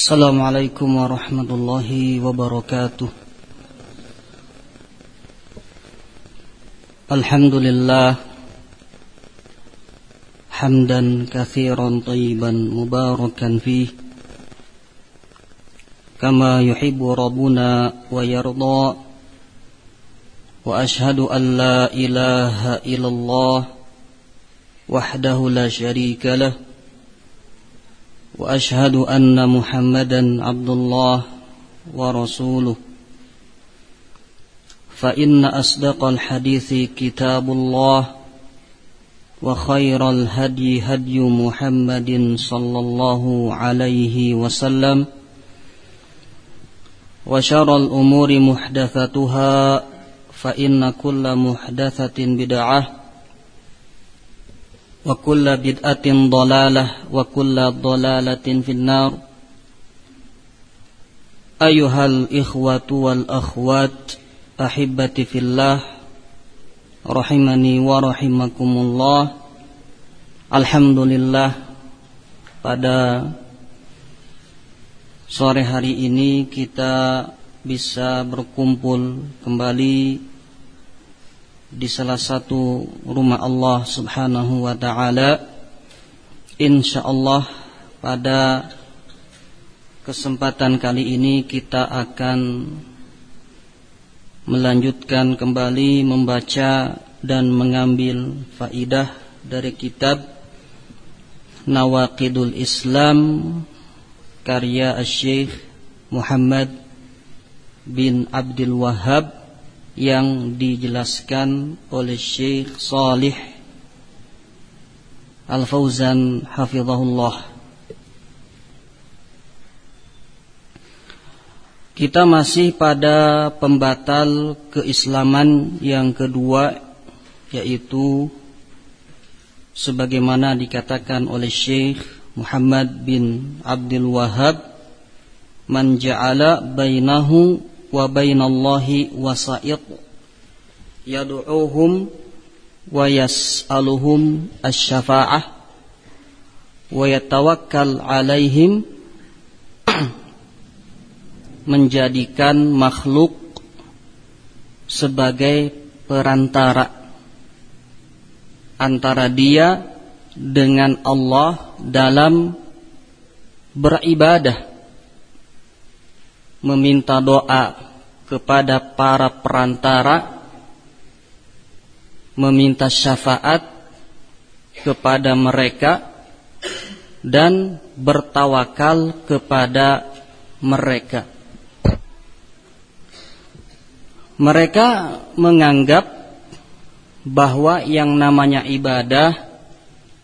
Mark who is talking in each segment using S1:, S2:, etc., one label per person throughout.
S1: السلام عليكم ورحمة الله وبركاته. الحمد لله حمدا كثيرا طيبا مباركا فيه. كما يحب ربنا ويرضى. وأشهد أن لا إله إلا الله وحده لا شريك له. وأشهد أن محمدا عبد الله ورسوله. فإن أصدق الحديث كتاب الله وخير الهدي هدي محمد صلى الله عليه وسلم وشر الأمور محدثاتها فإن كل محدثة بدعة وكل بدعة ضلالة وكل ضلالة في النار أيها الإخوة والأخوات أحبتي في الله رحمني ورحمكم الله Alhamdulillah pada sore hari ini kita bisa berkumpul kembali di salah satu rumah Allah Subhanahu wa taala insyaallah pada kesempatan kali ini kita akan melanjutkan kembali membaca dan mengambil faidah dari kitab Nawaqidul Islam karya Syekh Muhammad bin Abdul Wahab yang dijelaskan oleh Syekh Salih Al-Fauzan hafizahullah. Kita masih pada pembatal keislaman yang kedua yaitu sebagaimana dikatakan oleh Syekh Muhammad bin Abdul Wahab man ja'ala bainahu wasa'id. Yad'uuhum wa yas'aluhum asy-syafa'ah wa yatawakkal 'alaihim menjadikan makhluk sebagai perantara antara dia dengan Allah dalam beribadah meminta doa kepada para perantara, meminta syafaat kepada mereka, dan bertawakal kepada mereka. Mereka menganggap bahwa yang namanya ibadah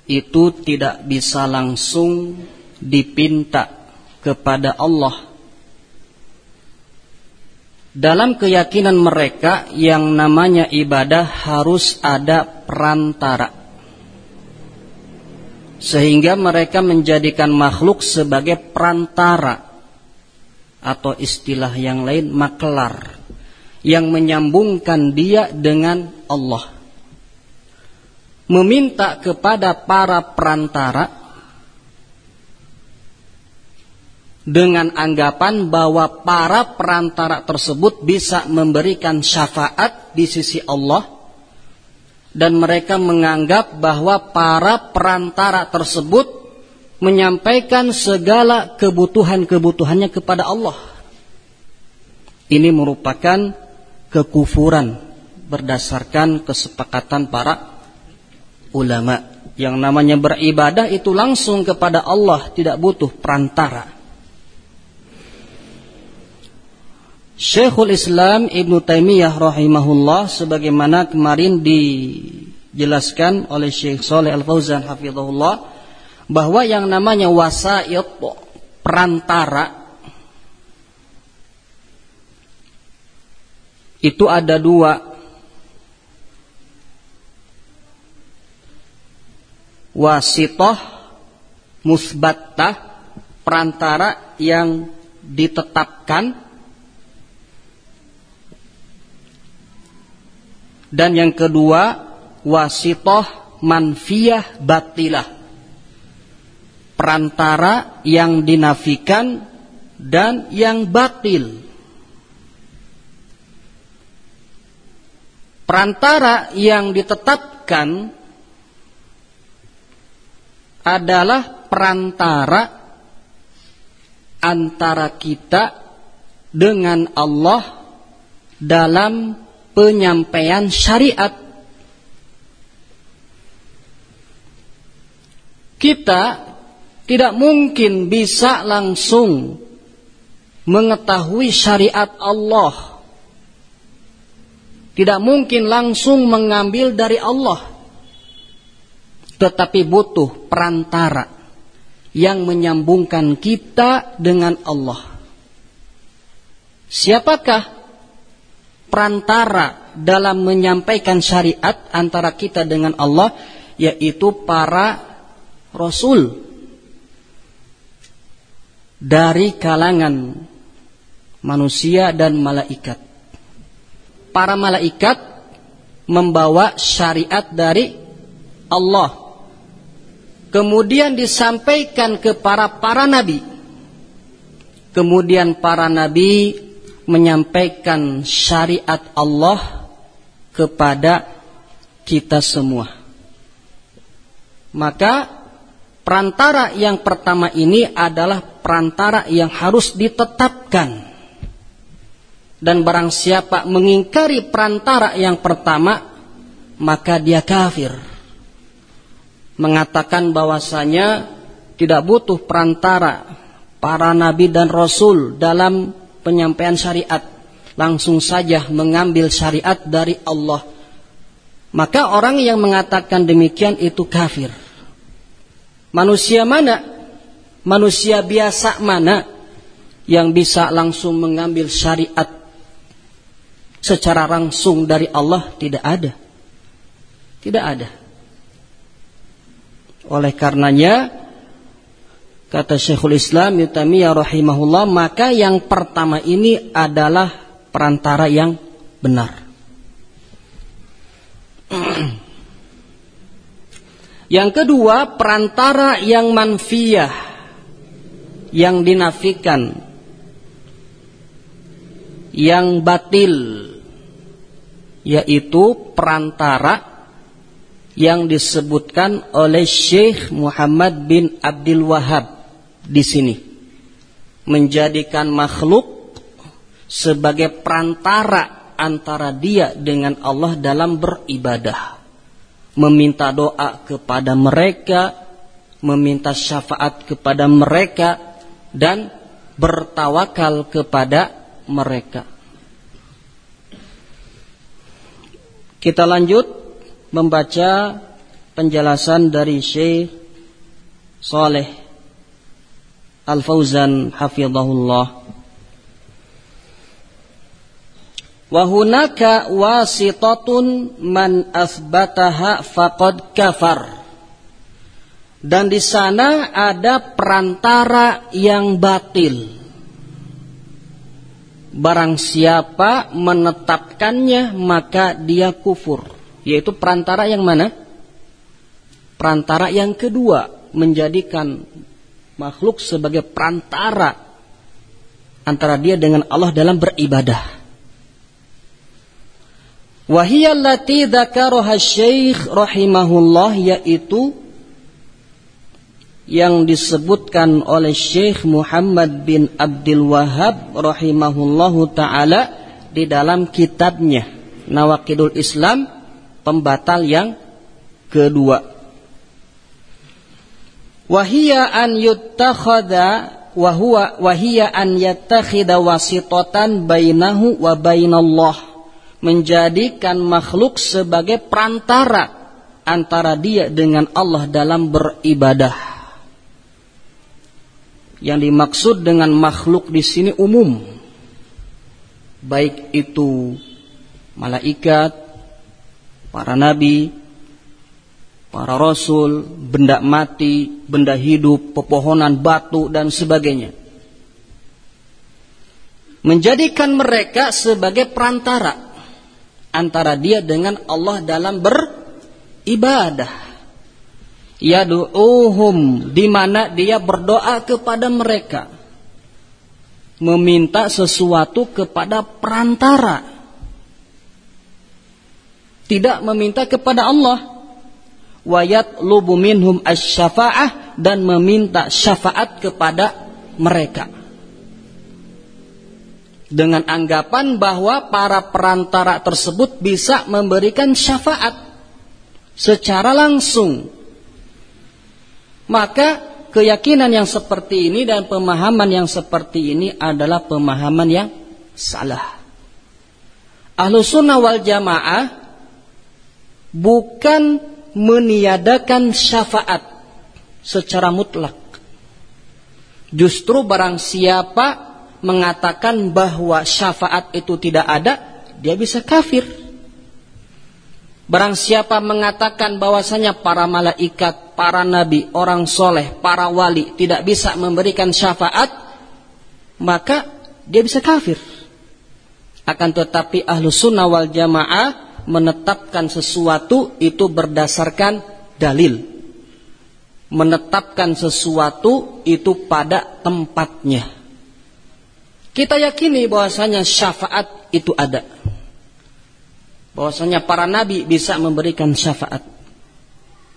S1: itu tidak bisa langsung dipinta kepada Allah dalam keyakinan mereka yang namanya ibadah harus ada perantara. Sehingga mereka menjadikan makhluk sebagai perantara atau istilah yang lain maklar yang menyambungkan dia dengan Allah. Meminta kepada para perantara dengan anggapan bahwa para perantara tersebut bisa memberikan syafaat di sisi Allah dan mereka menganggap bahwa para perantara tersebut menyampaikan segala kebutuhan-kebutuhannya kepada Allah. Ini merupakan kekufuran berdasarkan kesepakatan para ulama. Yang namanya beribadah itu langsung kepada Allah, tidak butuh perantara. Syekhul Islam Ibn Taimiyah rahimahullah sebagaimana kemarin dijelaskan oleh Syekh Saleh Al-Fauzan hafizahullah bahwa yang namanya wasaid perantara itu ada dua. Wasitoh musbattah perantara yang ditetapkan Dan yang kedua, wasitoh manfiyah batilah. Perantara yang dinafikan dan yang batil. Perantara yang ditetapkan adalah perantara antara kita dengan Allah dalam penyampaian syariat. Kita tidak mungkin bisa langsung mengetahui syariat Allah tidak mungkin langsung mengambil dari Allah. Tetapi butuh perantara yang menyambungkan kita dengan Allah. Siapakah perantara dalam menyampaikan syariat antara kita dengan Allah? Yaitu para rasul dari kalangan manusia dan malaikat para malaikat membawa syariat dari Allah. Kemudian disampaikan ke para para nabi. Kemudian para nabi menyampaikan syariat Allah kepada kita semua. Maka perantara yang pertama ini adalah perantara yang harus ditetapkan dan barang siapa mengingkari perantara yang pertama maka dia kafir mengatakan bahwasanya tidak butuh perantara para nabi dan rasul dalam penyampaian syariat langsung saja mengambil syariat dari Allah maka orang yang mengatakan demikian itu kafir manusia mana manusia biasa mana yang bisa langsung mengambil syariat secara langsung dari Allah tidak ada. Tidak ada. Oleh karenanya kata Syekhul Islam Yutamiyah rahimahullah maka yang pertama ini adalah perantara yang benar. yang kedua perantara yang manfiyah yang dinafikan yang batil yaitu perantara yang disebutkan oleh Syekh Muhammad bin Abdul Wahab di sini. Menjadikan makhluk sebagai perantara antara dia dengan Allah dalam beribadah. Meminta doa kepada mereka meminta syafaat kepada mereka dan bertawakal kepada mereka. Kita lanjut membaca penjelasan dari Syekh Saleh Al-Fauzan hafizahullah. Wa hunaka wasitatun man athbataha faqad kafar. Dan di sana ada perantara yang batil Barang siapa menetapkannya maka dia kufur. Yaitu perantara yang mana? Perantara yang kedua menjadikan makhluk sebagai perantara antara dia dengan Allah dalam beribadah. Wahiyallati dzakaraha Syekh rahimahullah yaitu yang disebutkan oleh Syekh Muhammad bin Abdul Wahab rahimahullahu taala di dalam kitabnya Nawakidul Islam pembatal yang kedua. Wahia an yuttakhadha wa huwa wahia an yattakhidha wasitatan bainahu wa bainallah menjadikan makhluk sebagai perantara antara dia dengan Allah dalam beribadah yang dimaksud dengan makhluk di sini umum. Baik itu malaikat, para nabi, para rasul, benda mati, benda hidup, pepohonan, batu dan sebagainya. Menjadikan mereka sebagai perantara antara dia dengan Allah dalam beribadah yadu'uhum di mana dia berdoa kepada mereka meminta sesuatu kepada perantara. Tidak meminta kepada Allah. Wayat lubu minhum asy-syafa'ah dan meminta syafaat kepada mereka. Dengan anggapan bahwa para perantara tersebut bisa memberikan syafaat secara langsung. Maka keyakinan yang seperti ini dan pemahaman yang seperti ini adalah pemahaman yang salah. Ahlu sunnah wal jamaah bukan meniadakan syafaat secara mutlak. Justru barang siapa mengatakan bahwa syafaat itu tidak ada, dia bisa kafir. Barang siapa mengatakan bahwasanya para malaikat, para nabi, orang soleh, para wali tidak bisa memberikan syafaat, maka dia bisa kafir. Akan tetapi ahlu sunnah wal jamaah menetapkan sesuatu itu berdasarkan dalil. Menetapkan sesuatu itu pada tempatnya. Kita yakini bahwasanya syafaat itu ada bahwasanya para nabi bisa memberikan syafaat.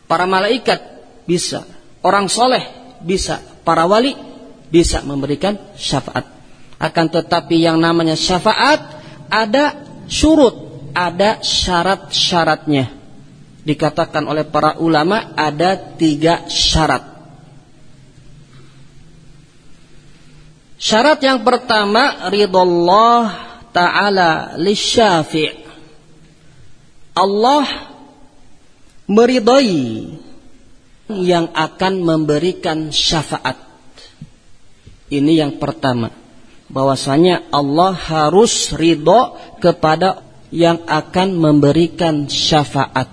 S1: Para malaikat bisa, orang soleh bisa, para wali bisa memberikan syafaat. Akan tetapi yang namanya syafaat ada syurut, ada syarat-syaratnya. Dikatakan oleh para ulama ada tiga syarat. Syarat yang pertama ridullah ta'ala lisyafi' Allah meridai yang akan memberikan syafaat. Ini yang pertama. Bahwasanya Allah harus ridho kepada yang akan memberikan syafaat.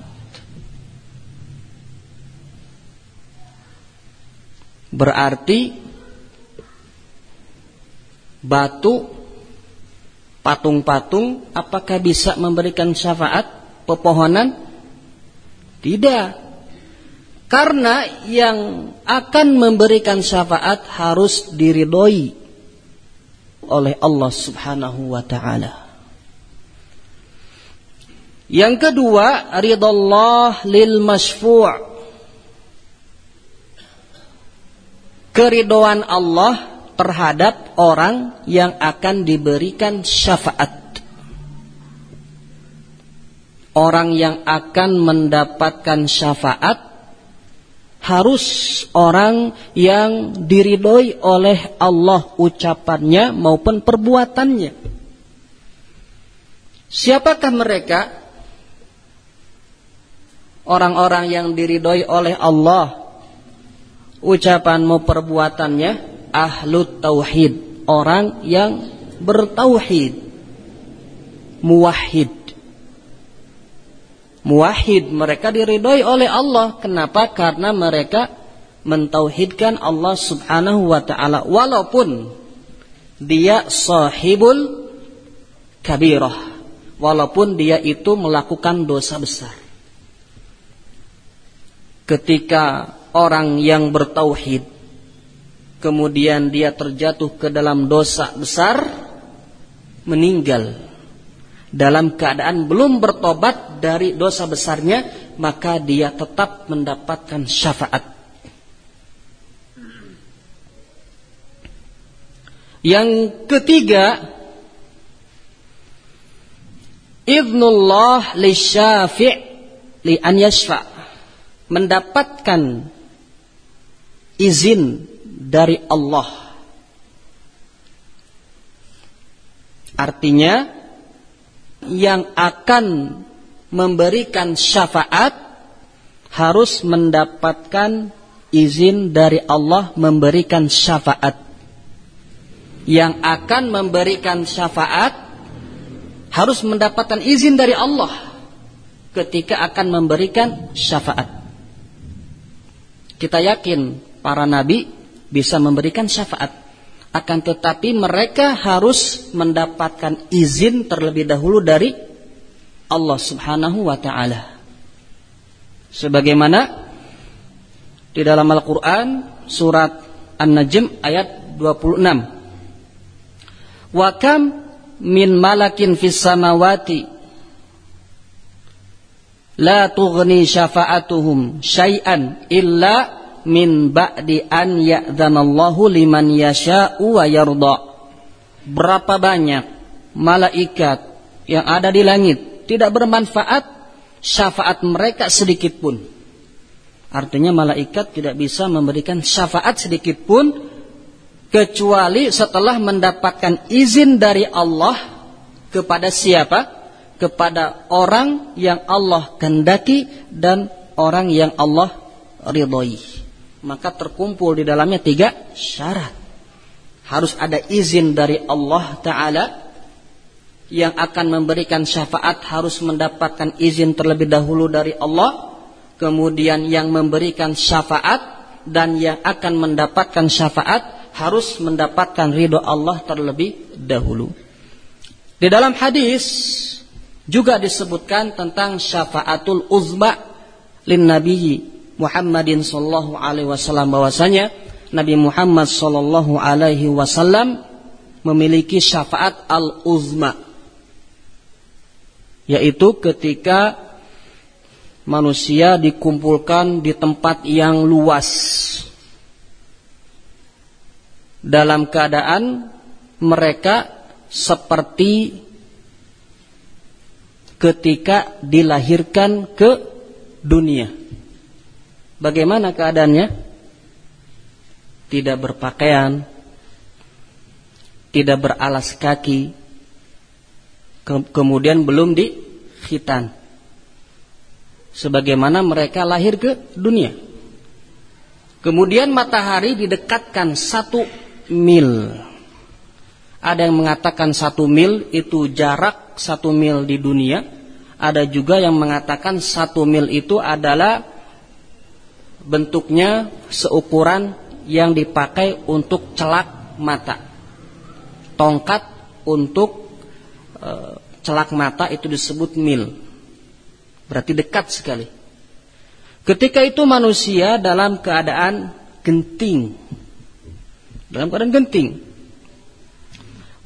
S1: Berarti batu patung-patung apakah bisa memberikan syafaat? pepohonan? Tidak. Karena yang akan memberikan syafaat harus diridhoi oleh Allah Subhanahu wa taala. Yang kedua, ridallah lil masfu'. Keridoan Allah terhadap orang yang akan diberikan syafaat orang yang akan mendapatkan syafaat harus orang yang diridhoi oleh Allah ucapannya maupun perbuatannya. Siapakah mereka? Orang-orang yang diridhoi oleh Allah ucapan maupun perbuatannya ahlut tauhid, orang yang bertauhid, muwahhid muwahhid, mereka diridhoi oleh Allah. Kenapa? Karena mereka mentauhidkan Allah Subhanahu wa taala walaupun dia sahibul kabirah. Walaupun dia itu melakukan dosa besar. Ketika orang yang bertauhid kemudian dia terjatuh ke dalam dosa besar meninggal dalam keadaan belum bertobat dari dosa besarnya, maka dia tetap mendapatkan syafaat. Yang ketiga, idnullah li syafi' li an yashfa' mendapatkan izin dari Allah. Artinya yang akan memberikan syafaat harus mendapatkan izin dari Allah memberikan syafaat. Yang akan memberikan syafaat harus mendapatkan izin dari Allah ketika akan memberikan syafaat. Kita yakin para nabi bisa memberikan syafaat. Akan tetapi mereka harus mendapatkan izin terlebih dahulu dari Allah Subhanahu wa taala. Sebagaimana di dalam Al-Qur'an surat An-Najm ayat 26. Wa kam min malakin fis samawati la tughni syafa'atuhum syai'an illa min ba'di an ya'dhanallahu liman yasha'u wa yarda. Berapa banyak malaikat yang ada di langit tidak bermanfaat syafaat mereka sedikit pun. Artinya malaikat tidak bisa memberikan syafaat sedikit pun kecuali setelah mendapatkan izin dari Allah kepada siapa? Kepada orang yang Allah kehendaki dan orang yang Allah ridhoi. Maka terkumpul di dalamnya tiga syarat. Harus ada izin dari Allah Ta'ala yang akan memberikan syafaat harus mendapatkan izin terlebih dahulu dari Allah. Kemudian yang memberikan syafaat dan yang akan mendapatkan syafaat harus mendapatkan ridho Allah terlebih dahulu. Di dalam hadis juga disebutkan tentang syafaatul uzma lin nabiyyi Muhammadin sallallahu alaihi wasallam. Bahwasanya Nabi Muhammad sallallahu alaihi wasallam memiliki syafaat al uzma yaitu ketika manusia dikumpulkan di tempat yang luas. Dalam keadaan mereka seperti ketika dilahirkan ke dunia. Bagaimana keadaannya? Tidak berpakaian, tidak beralas kaki, ke kemudian belum dikhitan. Sebagaimana mereka lahir ke dunia. Kemudian matahari didekatkan satu mil. Ada yang mengatakan satu mil itu jarak satu mil di dunia. Ada juga yang mengatakan satu mil itu adalah bentuknya seukuran yang dipakai untuk celak mata. Tongkat untuk e, celak mata itu disebut mil. Berarti dekat sekali. Ketika itu manusia dalam keadaan genting dalam keadaan genting.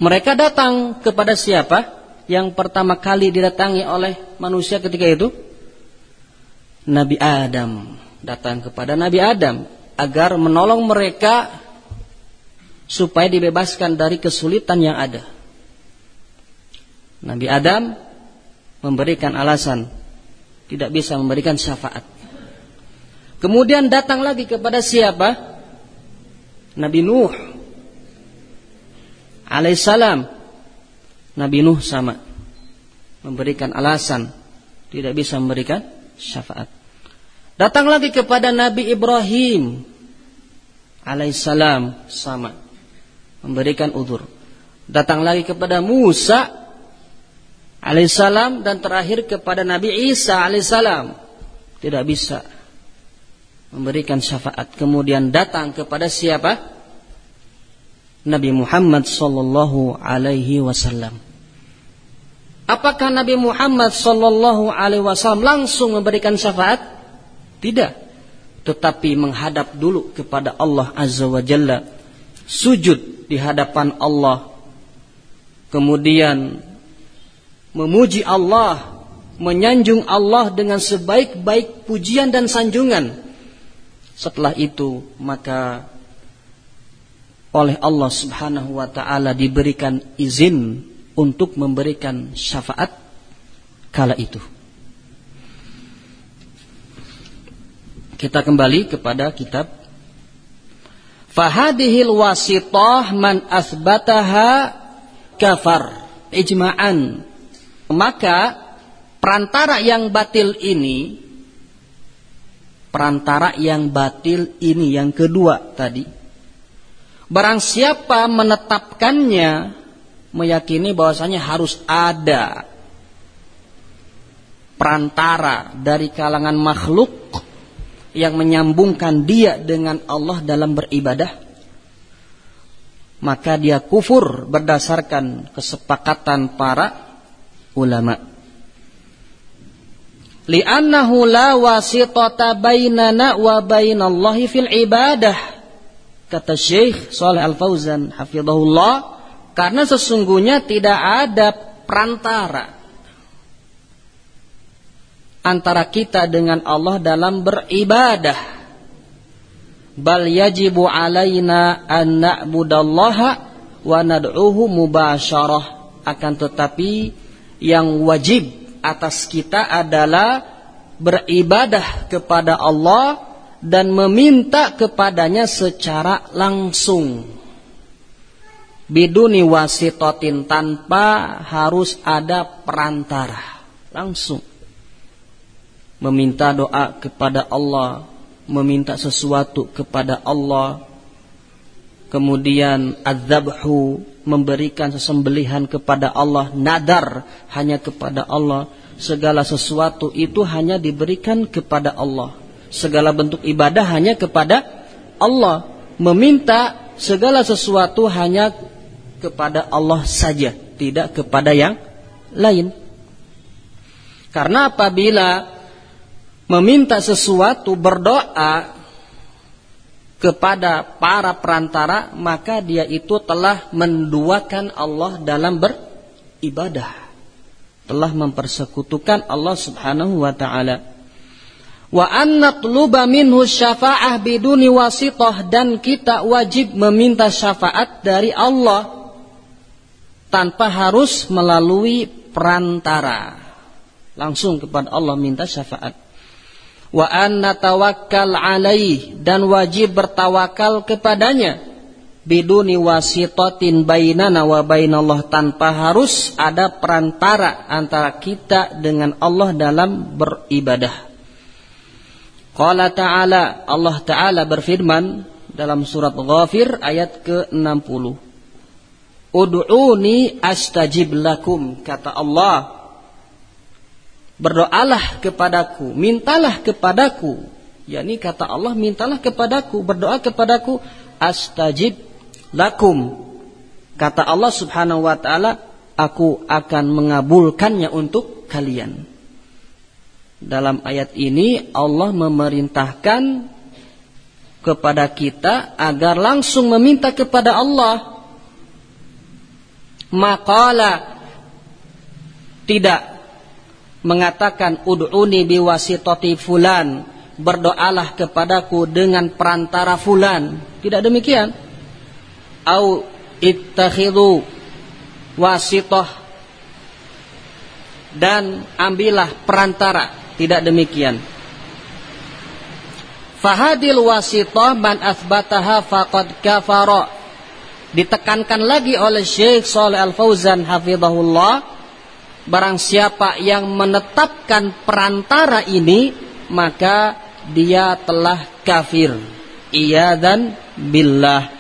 S1: Mereka datang kepada siapa? Yang pertama kali didatangi oleh manusia ketika itu? Nabi Adam. Datang kepada Nabi Adam agar menolong mereka supaya dibebaskan dari kesulitan yang ada. Nabi Adam memberikan alasan tidak bisa memberikan syafaat. Kemudian datang lagi kepada siapa? Nabi Nuh alaihissalam Nabi Nuh sama. Memberikan alasan. Tidak bisa memberikan syafaat. Datang lagi kepada Nabi Ibrahim. Alaihissalam sama. Memberikan udur. Datang lagi kepada Musa. Alaihissalam dan terakhir kepada Nabi Isa alaihissalam tidak bisa memberikan syafaat. Kemudian datang kepada siapa? Nabi Muhammad sallallahu alaihi wasallam. Apakah Nabi Muhammad sallallahu alaihi wasallam langsung memberikan syafaat? Tidak. Tetapi menghadap dulu kepada Allah Azza wa Jalla. Sujud di hadapan Allah. Kemudian memuji Allah, menyanjung Allah dengan sebaik-baik pujian dan sanjungan setelah itu maka oleh Allah Subhanahu wa taala diberikan izin untuk memberikan syafaat kala itu. Kita kembali kepada kitab Fahadihil wasitah man asbataha kafar ijma'an. Maka perantara yang batil ini perantara yang batil ini yang kedua tadi. Barang siapa menetapkannya meyakini bahwasanya harus ada perantara dari kalangan makhluk yang menyambungkan dia dengan Allah dalam beribadah maka dia kufur berdasarkan kesepakatan para ulama. Li'annahu la wasitata bainana wa bainallahi fil ibadah kata Syekh Saleh Al Fauzan hafizahullah Karena sesungguhnya tidak ada perantara antara kita dengan Allah dalam beribadah. Bal yajibu alaina an na'budallaha wa nad'uhu mubasyarah. Akan tetapi yang wajib atas kita adalah beribadah kepada Allah dan meminta kepadanya secara langsung. Biduni wasitotin tanpa harus ada perantara. Langsung. Meminta doa kepada Allah. Meminta sesuatu kepada Allah. Kemudian adzabhu memberikan sesembelihan kepada Allah, nadar hanya kepada Allah. Segala sesuatu itu hanya diberikan kepada Allah. Segala bentuk ibadah hanya kepada Allah. Meminta segala sesuatu hanya kepada Allah saja, tidak kepada yang lain. Karena apabila meminta sesuatu berdoa kepada para perantara maka dia itu telah menduakan Allah dalam beribadah telah mempersekutukan Allah Subhanahu wa taala wa an natluba minhu syafa'ah biduni wasithah dan kita wajib meminta syafaat dari Allah tanpa harus melalui perantara. Langsung kepada Allah minta syafaat. Wa anna tawakkal alaih dan wajib bertawakal kepadanya. Biduni wasitatin bainana wa bainallah tanpa harus ada perantara antara kita dengan Allah dalam beribadah. Qala ta'ala Allah ta'ala berfirman dalam surat Ghafir ayat ke-60. Ud'uni astajib lakum kata Allah berdoalah kepadaku, mintalah kepadaku. yakni kata Allah, mintalah kepadaku, berdoa kepadaku, astajib lakum. Kata Allah Subhanahu wa taala, aku akan mengabulkannya untuk kalian. Dalam ayat ini Allah memerintahkan kepada kita agar langsung meminta kepada Allah. Maqala tidak mengatakan ud'uni biwasitati fulan berdoalah kepadaku dengan perantara fulan. Tidak demikian. Au ittakhidhu wasitah dan ambillah perantara tidak demikian. Fahadil wasitah man asbataha faqad kafara. Ditekankan lagi oleh Syekh Saleh Al Fauzan hafizahullah barang siapa yang menetapkan perantara ini maka dia telah kafir. Iya dan billah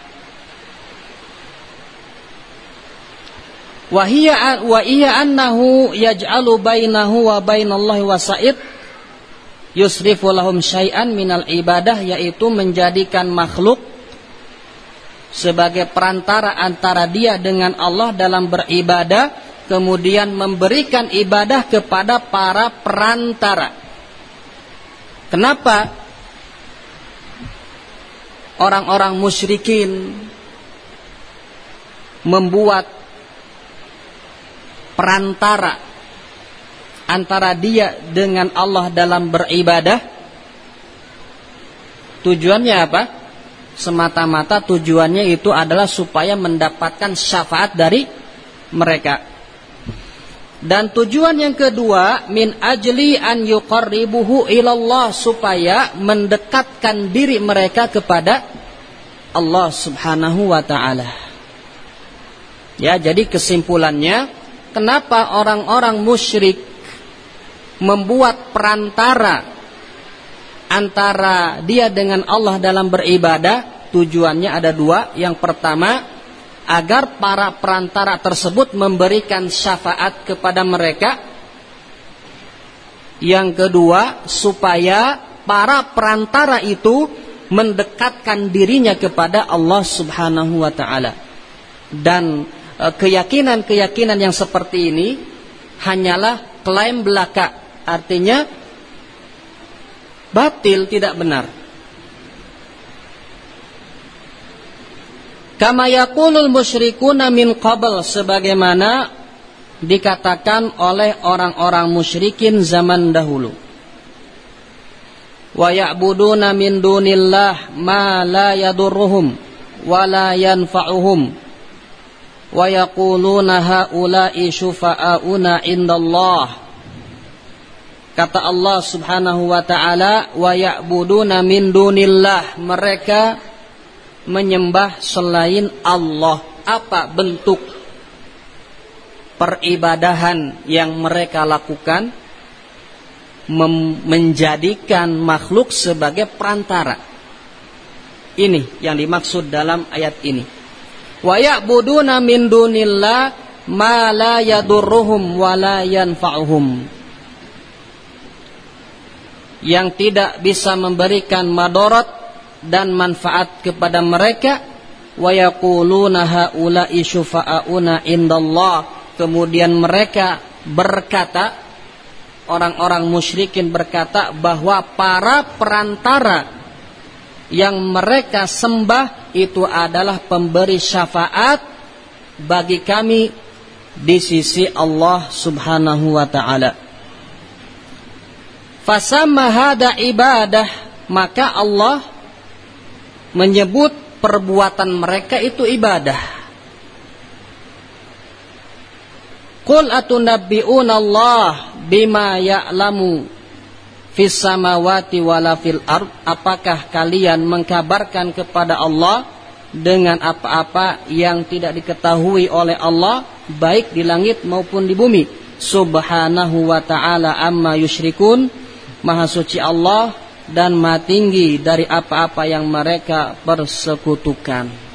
S1: wa hiya wa iya annahu yaj'alu bainahu wa bainallahi wasaid yusrifu lahum syai'an minal ibadah yaitu menjadikan makhluk sebagai perantara antara dia dengan Allah dalam beribadah kemudian memberikan ibadah kepada para perantara. Kenapa orang-orang musyrikin membuat perantara antara dia dengan Allah dalam beribadah? Tujuannya apa? Semata-mata tujuannya itu adalah supaya mendapatkan syafaat dari mereka. Dan tujuan yang kedua min ajli an yuqarribuhu ilallah supaya mendekatkan diri mereka kepada Allah Subhanahu wa taala. Ya, jadi kesimpulannya kenapa orang-orang musyrik membuat perantara antara dia dengan Allah dalam beribadah? Tujuannya ada dua. Yang pertama agar para perantara tersebut memberikan syafaat kepada mereka. Yang kedua, supaya para perantara itu mendekatkan dirinya kepada Allah Subhanahu wa taala. Dan keyakinan-keyakinan yang seperti ini hanyalah klaim belaka, artinya batil tidak benar. Kama yaqulul musyrikuna min qabl sebagaimana dikatakan oleh orang-orang musyrikin zaman dahulu. Wa ya'buduna min dunillah ma la yadurruhum wa la yanfa'uhum wa yaquluna haula'i syufa'auna indallah Kata Allah Subhanahu wa taala wa ya'buduna min dunillah mereka menyembah selain Allah. Apa bentuk peribadahan yang mereka lakukan? Menjadikan makhluk sebagai perantara. Ini yang dimaksud dalam ayat ini. Wa ya'buduna min dunillah ma la yadurruhum wa la yanfa'uhum. Yang tidak bisa memberikan madorot dan manfaat kepada mereka wa yaquluna haula'i syufa'auna indallah kemudian mereka berkata orang-orang musyrikin berkata bahwa para perantara yang mereka sembah itu adalah pemberi syafaat bagi kami di sisi Allah Subhanahu wa taala. Fasamma hada ibadah maka Allah menyebut perbuatan mereka itu ibadah. Qul atunabbi'una Allah bima ya'lamu fis samawati wala fil ard apakah kalian mengkabarkan kepada Allah dengan apa-apa yang tidak diketahui oleh Allah baik di langit maupun di bumi subhanahu wa ta'ala amma yusyrikun maha suci Allah dan maha tinggi dari apa-apa yang mereka persekutukan.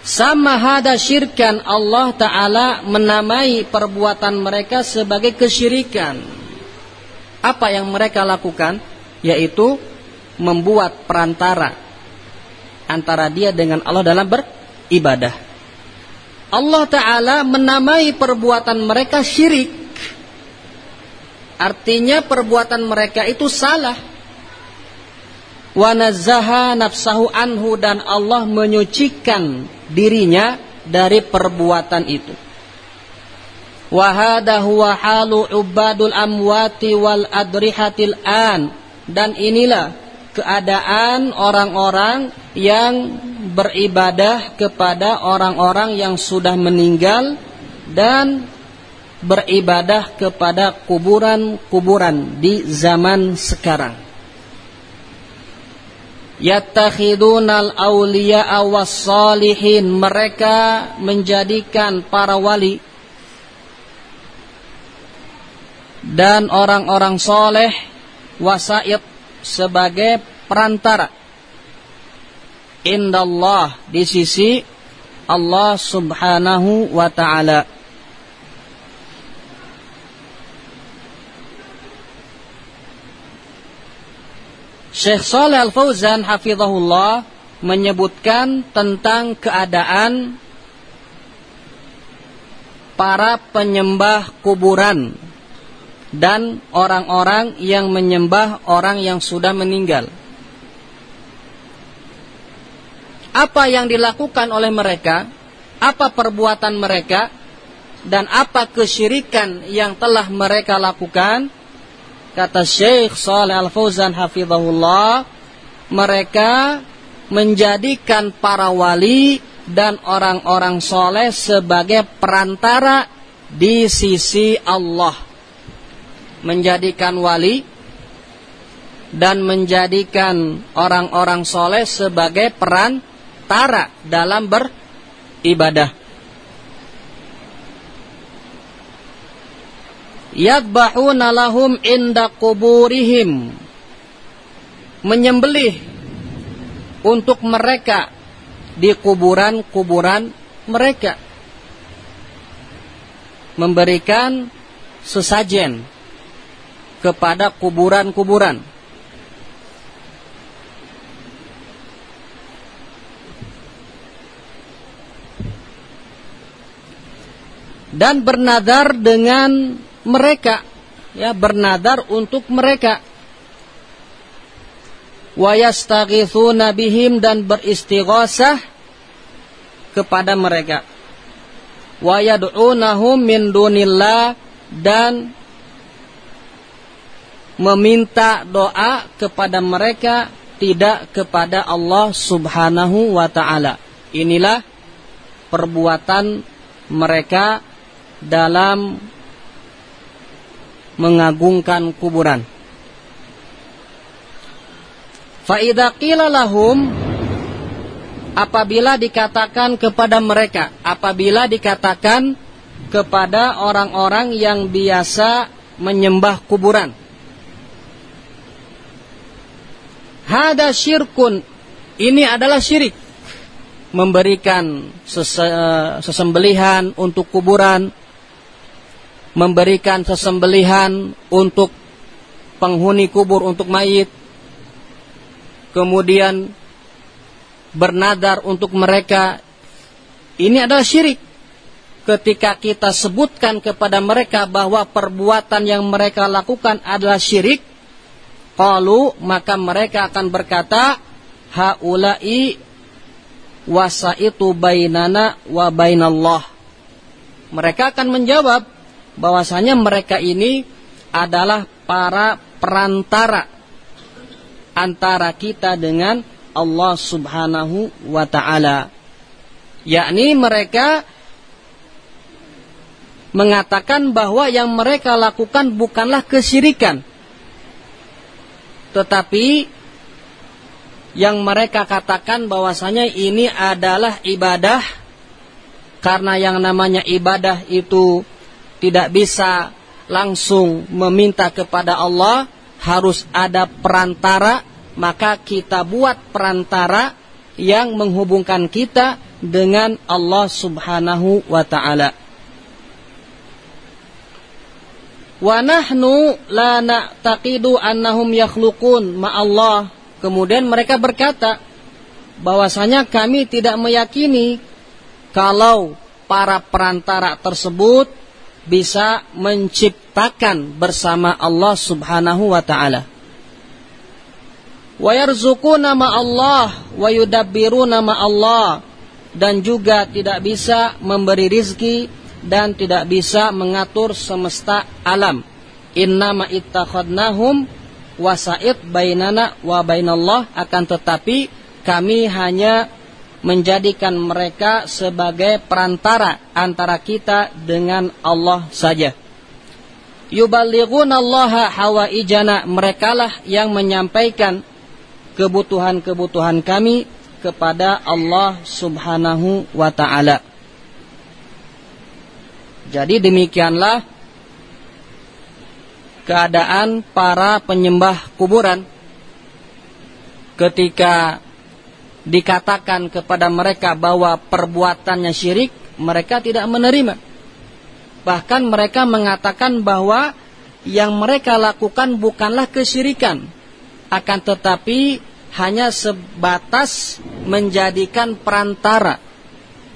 S1: Sama hada syirkan Allah Ta'ala menamai perbuatan mereka sebagai kesyirikan. Apa yang mereka lakukan? Yaitu membuat perantara antara dia dengan Allah dalam beribadah. Allah Ta'ala menamai perbuatan mereka syirik Artinya perbuatan mereka itu salah. Wa nazzaha nafsahu anhu dan Allah menyucikan dirinya dari perbuatan itu. Wa hadha huwa halu ubadul amwati wal adrihatil an dan inilah keadaan orang-orang yang beribadah kepada orang-orang yang sudah meninggal dan beribadah kepada kuburan-kuburan di zaman sekarang. Yattakhidunal awliya'a was-salihin. Mereka menjadikan para wali dan orang-orang soleh wasaid sebagai perantara. Indallah di sisi Allah Subhanahu wa taala Syekh Saleh Al-Fauzan hafizahullah menyebutkan tentang keadaan para penyembah kuburan dan orang-orang yang menyembah orang yang sudah meninggal. Apa yang dilakukan oleh mereka, apa perbuatan mereka, dan apa kesyirikan yang telah mereka lakukan, Kata Syekh Saleh Al-Fauzan hafizahullah, mereka menjadikan para wali dan orang-orang soleh sebagai perantara di sisi Allah. Menjadikan wali dan menjadikan orang-orang soleh sebagai perantara dalam beribadah. Yadbahuna lahum inda kuburihim menyembelih untuk mereka di kuburan-kuburan mereka. Memberikan sesajen kepada kuburan-kuburan. Dan bernadar dengan mereka ya bernadar untuk mereka wa yastaghithuna bihim dan beristighosah kepada mereka wa yad'unahum min dunillah dan meminta doa kepada mereka tidak kepada Allah Subhanahu wa taala. Inilah perbuatan mereka dalam mengagungkan kuburan. Fa'idha qila lahum apabila dikatakan kepada mereka, apabila dikatakan kepada orang-orang yang biasa menyembah kuburan. Hada syirkun, ini adalah syirik. Memberikan sesembelihan untuk kuburan, memberikan sesembelihan untuk penghuni kubur untuk mayit, kemudian bernadar untuk mereka. Ini adalah syirik ketika kita sebutkan kepada mereka bahwa perbuatan yang mereka lakukan adalah syirik. Qalu maka mereka akan berkata haula'i wasaitu bainana wa bainallah. Mereka akan menjawab bahwasanya mereka ini adalah para perantara antara kita dengan Allah Subhanahu wa taala. Yakni mereka mengatakan bahwa yang mereka lakukan bukanlah kesyirikan. Tetapi yang mereka katakan bahwasanya ini adalah ibadah karena yang namanya ibadah itu tidak bisa langsung meminta kepada Allah harus ada perantara, maka kita buat perantara yang menghubungkan kita dengan Allah Subhanahu wa taala. Wa nahnu la na'taqidu annahum yakhluqun ma Allah. Kemudian mereka berkata bahwasanya kami tidak meyakini kalau para perantara tersebut bisa menciptakan bersama Allah Subhanahu wa taala. Wa yarzuquna ma Allah wa yudabbiruna ma Allah dan juga tidak bisa memberi rizki dan tidak bisa mengatur semesta alam. Innama ittakhadnahum wasa'id bainana wa bainallah akan tetapi kami hanya menjadikan mereka sebagai perantara antara kita dengan Allah saja. Yuballighuna Allah hawaijana merekalah yang menyampaikan kebutuhan-kebutuhan kami kepada Allah Subhanahu wa taala. Jadi demikianlah keadaan para penyembah kuburan ketika dikatakan kepada mereka bahwa perbuatannya syirik, mereka tidak menerima. Bahkan mereka mengatakan bahwa yang mereka lakukan bukanlah kesyirikan, akan tetapi hanya sebatas menjadikan perantara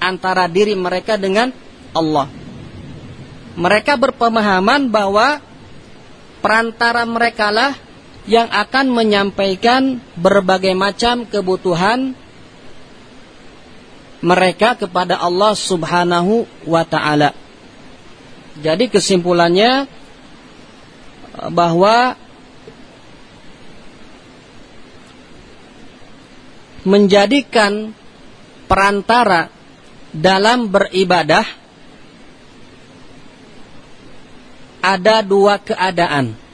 S1: antara diri mereka dengan Allah. Mereka berpemahaman bahwa perantara merekalah yang akan menyampaikan berbagai macam kebutuhan mereka kepada Allah Subhanahu wa taala. Jadi kesimpulannya bahwa menjadikan perantara dalam beribadah ada dua keadaan.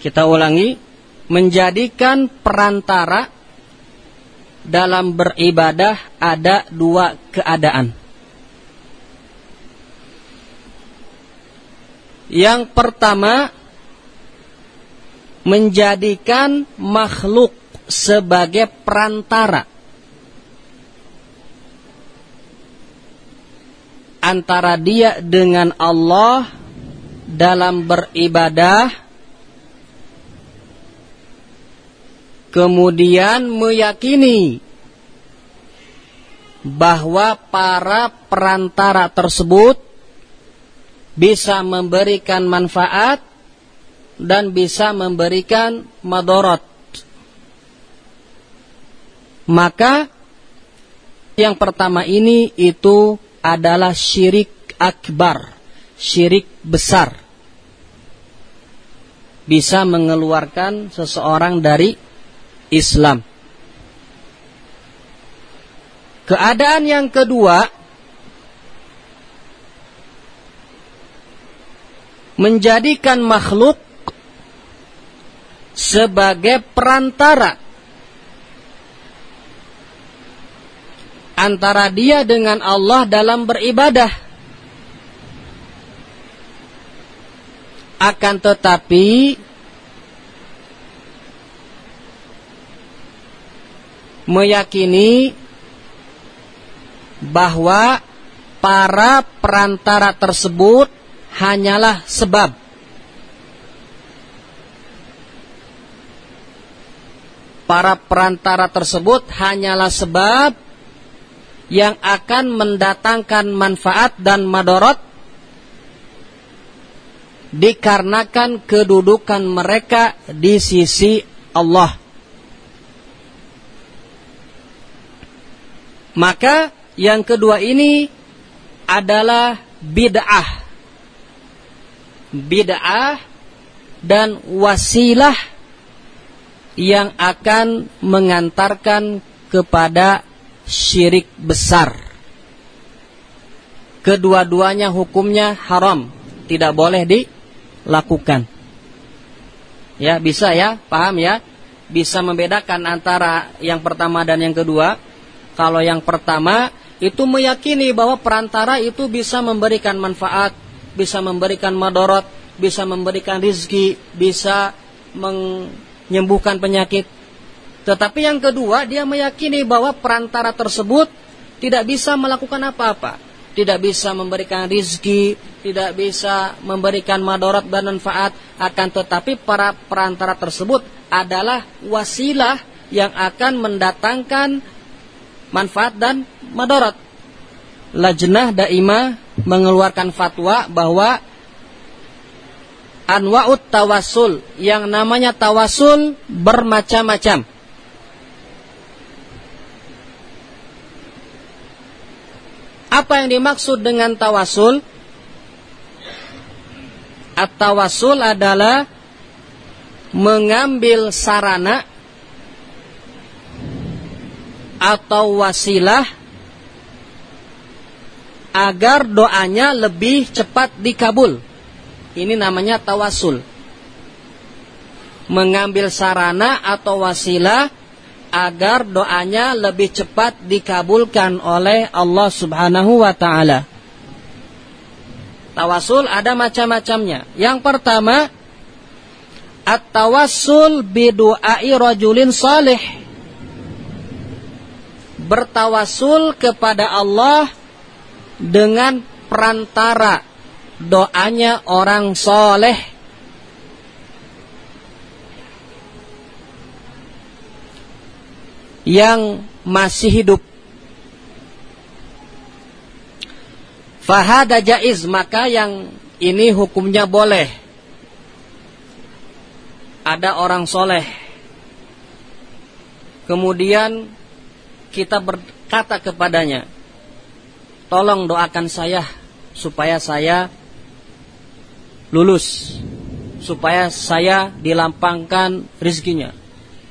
S1: Kita ulangi, menjadikan perantara dalam beribadah ada dua keadaan. Yang pertama, menjadikan makhluk sebagai perantara antara dia dengan Allah dalam beribadah kemudian meyakini bahwa para perantara tersebut bisa memberikan manfaat dan bisa memberikan madorot. Maka yang pertama ini itu adalah syirik akbar, syirik besar. Bisa mengeluarkan seseorang dari Islam. Keadaan yang kedua menjadikan makhluk sebagai perantara antara dia dengan Allah dalam beribadah. Akan tetapi meyakini bahwa para perantara tersebut hanyalah sebab para perantara tersebut hanyalah sebab yang akan mendatangkan manfaat dan madorot dikarenakan kedudukan mereka di sisi Allah. Maka yang kedua ini adalah bid'ah. Bid'ah dan wasilah yang akan mengantarkan kepada syirik besar. Kedua-duanya hukumnya haram, tidak boleh dilakukan. Ya, bisa ya, paham ya? Bisa membedakan antara yang pertama dan yang kedua. Kalau yang pertama itu meyakini bahwa perantara itu bisa memberikan manfaat, bisa memberikan madorot, bisa memberikan rizki, bisa menyembuhkan penyakit. Tetapi yang kedua, dia meyakini bahwa perantara tersebut tidak bisa melakukan apa-apa. Tidak bisa memberikan rizki, tidak bisa memberikan madorot dan manfaat. Akan tetapi para perantara tersebut adalah wasilah yang akan mendatangkan manfaat dan madarat. Lajnah Daimah mengeluarkan fatwa bahwa anwa'ut tawasul yang namanya tawasul bermacam-macam. Apa yang dimaksud dengan tawasul? At-tawasul adalah mengambil sarana atau wasilah agar doanya lebih cepat dikabul. Ini namanya tawasul. Mengambil sarana atau wasilah agar doanya lebih cepat dikabulkan oleh Allah Subhanahu wa taala. Tawasul ada macam-macamnya. Yang pertama, at-tawassul bi du'ai rajulin salih bertawasul kepada Allah dengan perantara doanya orang soleh yang masih hidup. Fahada jaiz maka yang ini hukumnya boleh. Ada orang soleh. Kemudian kita berkata kepadanya, tolong doakan saya supaya saya lulus, supaya saya dilampangkan rizkinya.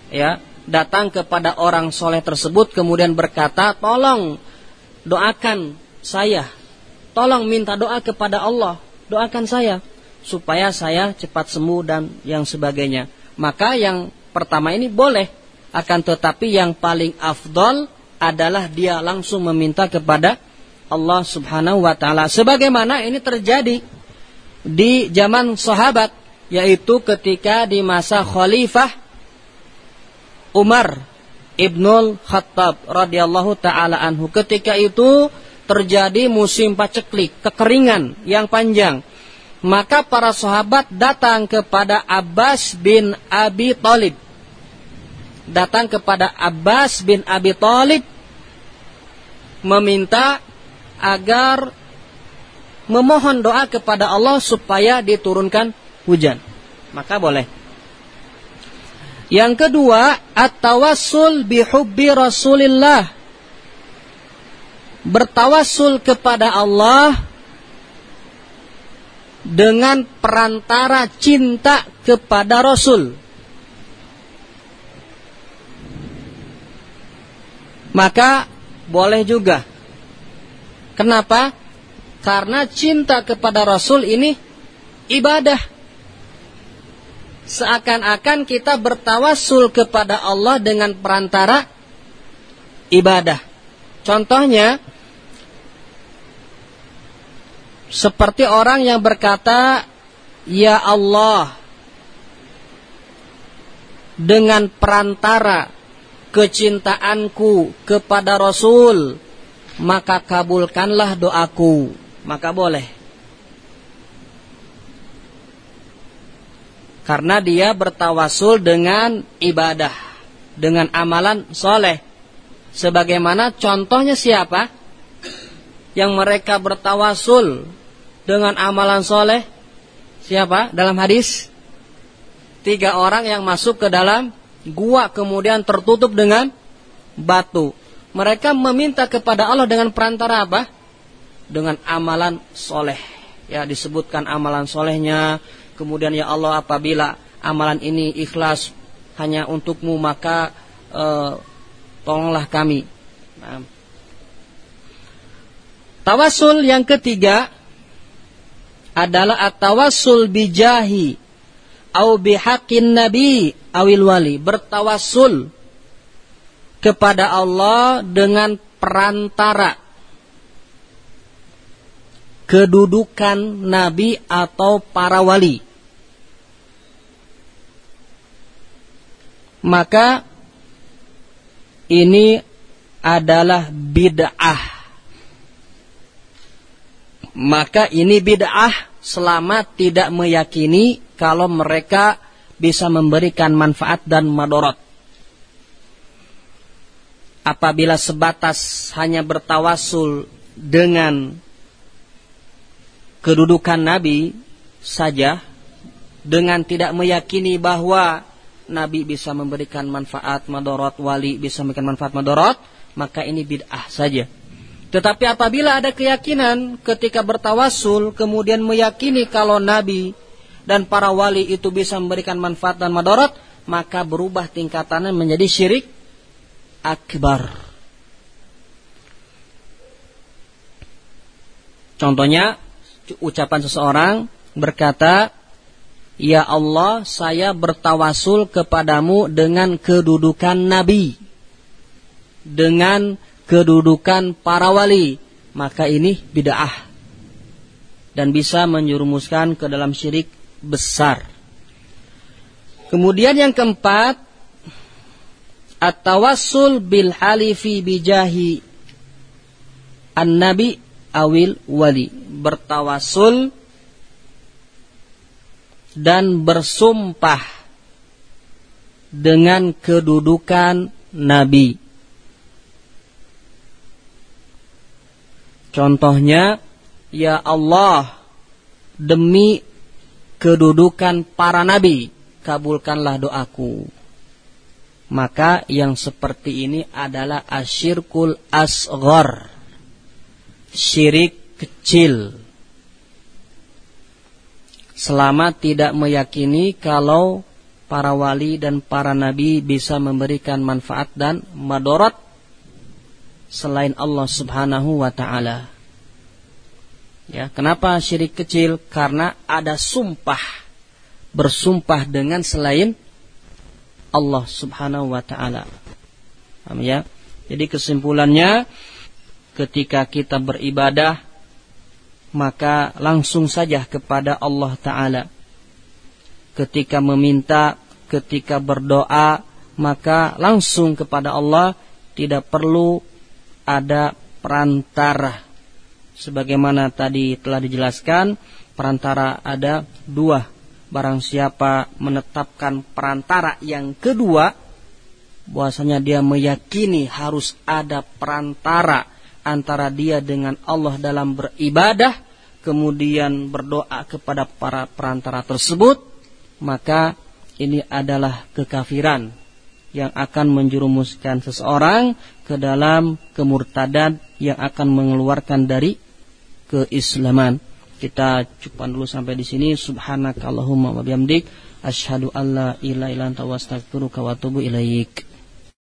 S1: Ya, datang kepada orang soleh tersebut kemudian berkata, tolong doakan saya, tolong minta doa kepada Allah, doakan saya supaya saya cepat sembuh dan yang sebagainya. Maka yang pertama ini boleh akan tetapi yang paling afdol adalah dia langsung meminta kepada Allah Subhanahu wa taala. Sebagaimana ini terjadi di zaman sahabat yaitu ketika di masa khalifah Umar Ibnul Khattab radhiyallahu taala anhu. Ketika itu terjadi musim paceklik kekeringan yang panjang. Maka para sahabat datang kepada Abbas bin Abi Thalib datang kepada Abbas bin Abi Thalib meminta agar memohon doa kepada Allah supaya diturunkan hujan. Maka boleh. Yang kedua, at-tawassul bihubbi Rasulillah. Bertawassul kepada Allah dengan perantara cinta kepada Rasul. Maka boleh juga. Kenapa? Karena cinta kepada Rasul ini ibadah. Seakan-akan kita bertawasul kepada Allah dengan perantara ibadah. Contohnya, seperti orang yang berkata, "Ya Allah, dengan perantara kecintaanku kepada Rasul, maka kabulkanlah doaku." Maka boleh. Karena dia bertawasul dengan ibadah, dengan amalan soleh. Sebagaimana contohnya siapa? Yang mereka bertawasul dengan amalan soleh siapa dalam hadis tiga orang yang masuk ke dalam gua kemudian tertutup dengan batu. Mereka meminta kepada Allah dengan perantara apa? Dengan amalan soleh. Ya disebutkan amalan solehnya. Kemudian ya Allah apabila amalan ini ikhlas hanya untukmu maka eh, tolonglah kami. Nah. tawasul yang ketiga adalah at-tawassul bijahi au bihaqqin nabi awil wali bertawassul kepada Allah dengan perantara kedudukan nabi atau para wali. Maka ini adalah bid'ah. Maka ini bid'ah selama tidak meyakini kalau mereka bisa memberikan manfaat dan madorot. Apabila sebatas hanya bertawasul dengan kedudukan Nabi saja, dengan tidak meyakini bahwa Nabi bisa memberikan manfaat madorot, wali bisa memberikan manfaat madorot, maka ini bid'ah saja. Tetapi apabila ada keyakinan ketika bertawasul kemudian meyakini kalau nabi dan para wali itu bisa memberikan manfaat dan madarat, maka berubah tingkatannya menjadi syirik akbar. Contohnya ucapan seseorang berkata, "Ya Allah, saya bertawasul kepadamu dengan kedudukan nabi." Dengan kedudukan para wali, maka ini bid'ah dan bisa menjurumuskan ke dalam syirik besar. Kemudian yang keempat, at-tawassul bil halifi bijahi an-nabi awil wali. Bertawasul dan bersumpah dengan kedudukan nabi Contohnya, Ya Allah, demi kedudukan para nabi, kabulkanlah doaku. Maka yang seperti ini adalah asyirkul asghar. Syirik kecil. Selama tidak meyakini kalau para wali dan para nabi bisa memberikan manfaat dan madorat selain Allah Subhanahu wa taala. Ya, kenapa syirik kecil? Karena ada sumpah bersumpah dengan selain Allah Subhanahu wa taala. Ya? Jadi kesimpulannya ketika kita beribadah maka langsung saja kepada Allah taala. Ketika meminta, ketika berdoa, maka langsung kepada Allah tidak perlu ada perantara. Sebagaimana tadi telah dijelaskan, perantara ada dua. Barang siapa menetapkan perantara yang kedua, bahwasanya dia meyakini harus ada perantara antara dia dengan Allah dalam beribadah, kemudian berdoa kepada para perantara tersebut, maka ini adalah kekafiran yang akan menjerumuskan seseorang ke dalam kemurtadan yang akan mengeluarkan dari keislaman. Kita cukupkan dulu sampai di sini. Subhanakallahumma wa bihamdik alla ilaha illa anta wa ilaik.